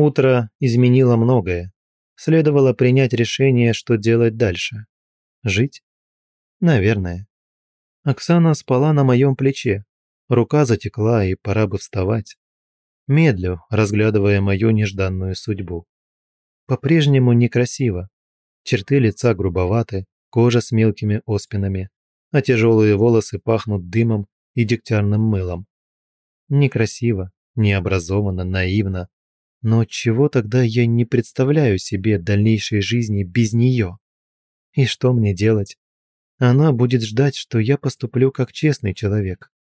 Утро изменило многое. Следовало принять решение, что делать дальше. Жить? Наверное. Оксана спала на моем плече. Рука затекла, и пора бы вставать. Медлю, разглядывая мою нежданную судьбу. По-прежнему некрасиво. Черты лица грубоваты, кожа с мелкими оспинами, а тяжелые волосы пахнут дымом и дегтярным мылом. Некрасиво, необразованно, наивно, но чего тогда я не представляю себе дальнейшей жизни без нее? И что мне делать? Она будет ждать, что я поступлю как честный человек.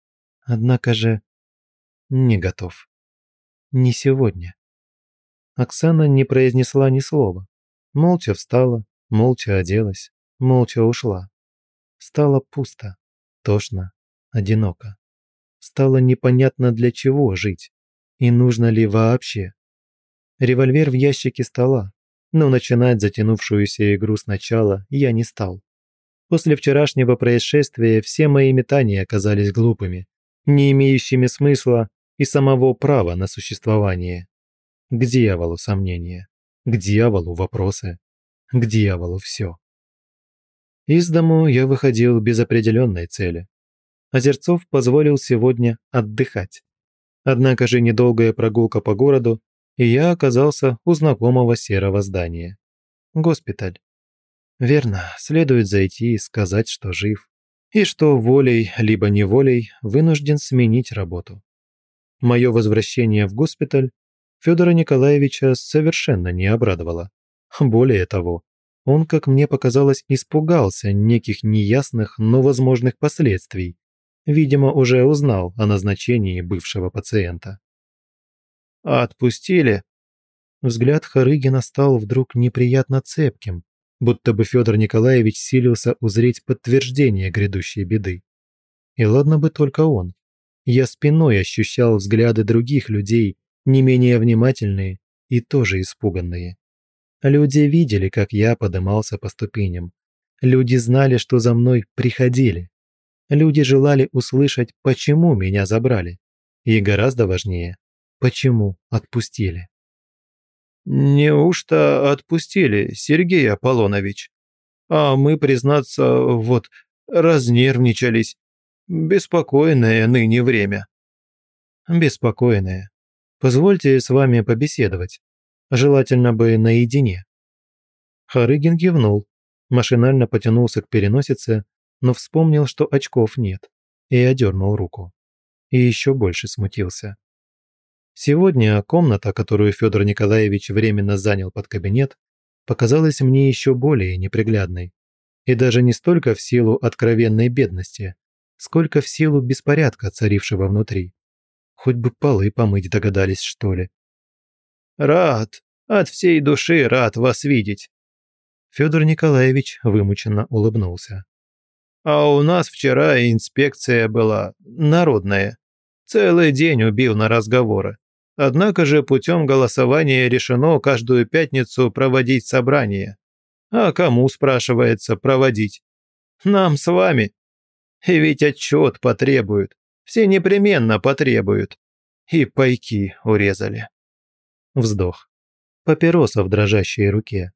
Однако же не готов. Не сегодня. Оксана не произнесла ни слова. Молча встала, молча оделась, молча ушла. Стало пусто, тошно, одиноко. Стало непонятно, для чего жить и нужно ли вообще. Револьвер в ящике стола, но начинать затянувшуюся игру сначала я не стал. После вчерашнего происшествия все мои метания оказались глупыми, не имеющими смысла и самого права на существование. К дьяволу сомнения, к дьяволу вопросы, к дьяволу все. Из дому я выходил без определенной цели. Озерцов позволил сегодня отдыхать. Однако же недолгая прогулка по городу и я оказался у знакомого серого здания. Госпиталь. Верно, следует зайти и сказать, что жив. И что волей, либо неволей, вынужден сменить работу. Мое возвращение в госпиталь Федора Николаевича совершенно не обрадовало. Более того, он, как мне показалось, испугался неких неясных, но возможных последствий. Видимо, уже узнал о назначении бывшего пациента. Отпустили?» Взгляд Харыгина стал вдруг неприятно цепким, будто бы Федор Николаевич силился узреть подтверждение грядущей беды. И ладно бы только он. Я спиной ощущал взгляды других людей, не менее внимательные и тоже испуганные. Люди видели, как я подымался по ступеням. Люди знали, что за мной приходили. Люди желали услышать, почему меня забрали. И гораздо важнее, почему отпустили. «Неужто отпустили, Сергей Аполлонович? А мы, признаться, вот, разнервничались. Беспокойное ныне время». «Беспокойное. Позвольте с вами побеседовать. Желательно бы наедине». Харыгин кивнул, машинально потянулся к переносице, но вспомнил, что очков нет, и одернул руку. И еще больше смутился. Сегодня комната, которую Федор Николаевич временно занял под кабинет, показалась мне еще более неприглядной. И даже не столько в силу откровенной бедности, сколько в силу беспорядка, царившего внутри. Хоть бы полы помыть догадались, что ли. «Рад, от всей души рад вас видеть!» Федор Николаевич вымученно улыбнулся. «А у нас вчера инспекция была, народная. Целый день убил на разговоры. Однако же путем голосования решено каждую пятницу проводить собрание. А кому, спрашивается, проводить? Нам с вами. И ведь отчет потребуют. Все непременно потребуют. И пайки урезали. Вздох. Папироса в дрожащей руке.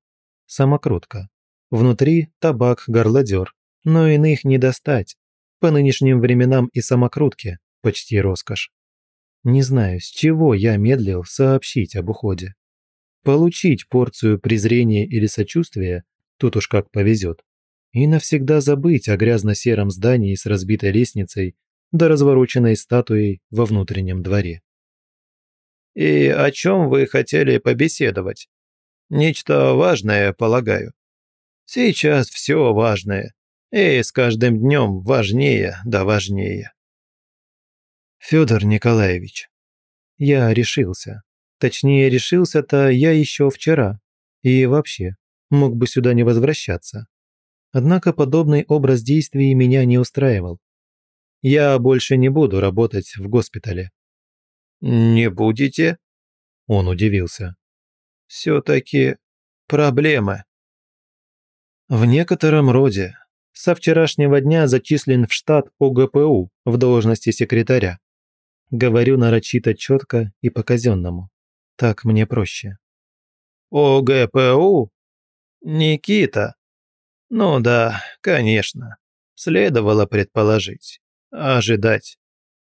Самокрутка. Внутри табак-горлодер. Но иных не достать. По нынешним временам и самокрутки почти роскошь. Не знаю, с чего я медлил сообщить об уходе. Получить порцию презрения или сочувствия, тут уж как повезет, и навсегда забыть о грязно-сером здании с разбитой лестницей да развороченной статуей во внутреннем дворе. «И о чем вы хотели побеседовать? Нечто важное, полагаю. Сейчас все важное, и с каждым днем важнее да важнее». Федор Николаевич, я решился. Точнее, решился-то я еще вчера. И вообще, мог бы сюда не возвращаться. Однако подобный образ действий меня не устраивал. Я больше не буду работать в госпитале. «Не будете?» – он удивился. «Все-таки проблемы». В некотором роде. Со вчерашнего дня зачислен в штат ОГПУ в должности секретаря. Говорю нарочито четко и по-казенному. Так мне проще. ОГПУ? Никита? Ну да, конечно. Следовало предположить. Ожидать.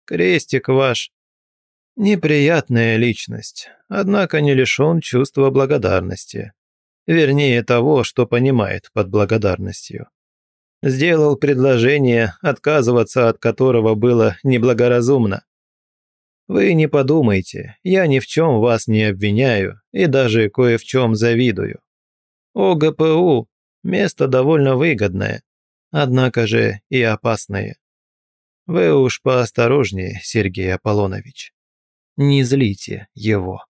Крестик ваш. Неприятная личность, однако не лишен чувства благодарности. Вернее того, что понимает под благодарностью. Сделал предложение, отказываться от которого было неблагоразумно. Вы не подумайте, я ни в чем вас не обвиняю и даже кое в чем завидую. ОГПУ – место довольно выгодное, однако же и опасное. Вы уж поосторожнее, Сергей Аполлонович. Не злите его.